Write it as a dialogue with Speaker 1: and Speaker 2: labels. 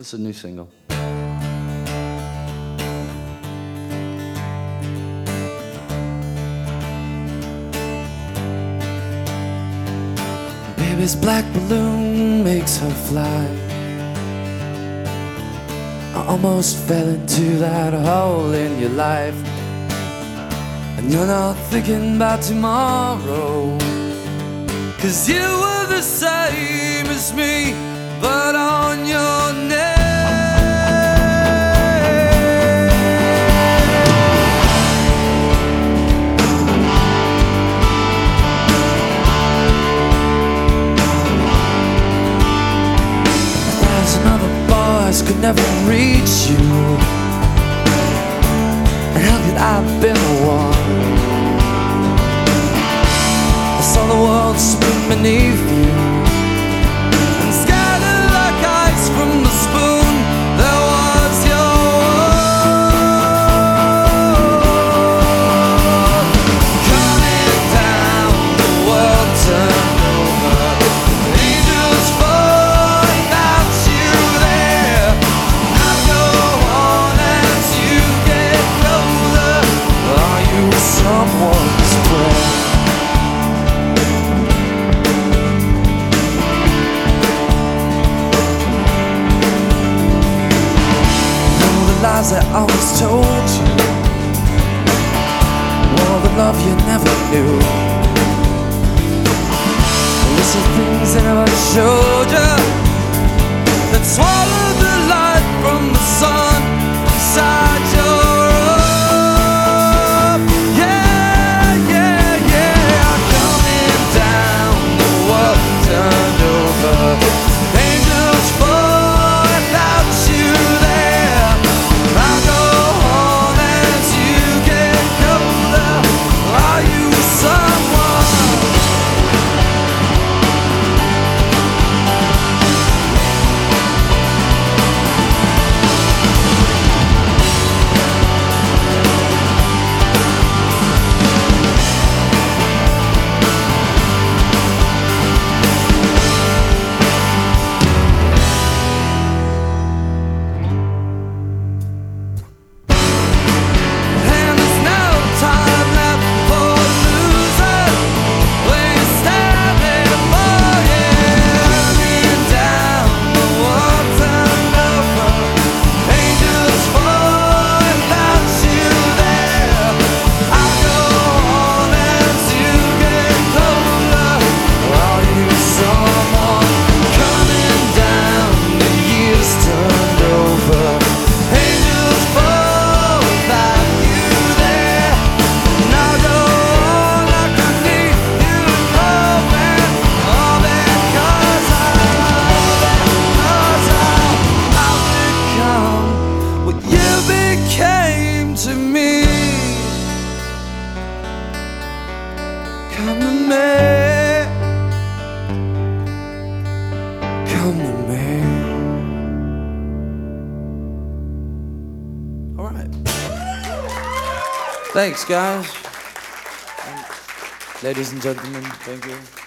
Speaker 1: This is a new single. Baby's black balloon makes her fly. I almost fell into that hole in your life. And you're not thinking about tomorrow. Cause you were the same as me, but on could never reach you. And how could I have been the one? I saw the world spin beneath you lies I always told you. All the love you never knew. List of things I never showed you Come to me. All right. Thanks, guys. Ladies and gentlemen, thank you.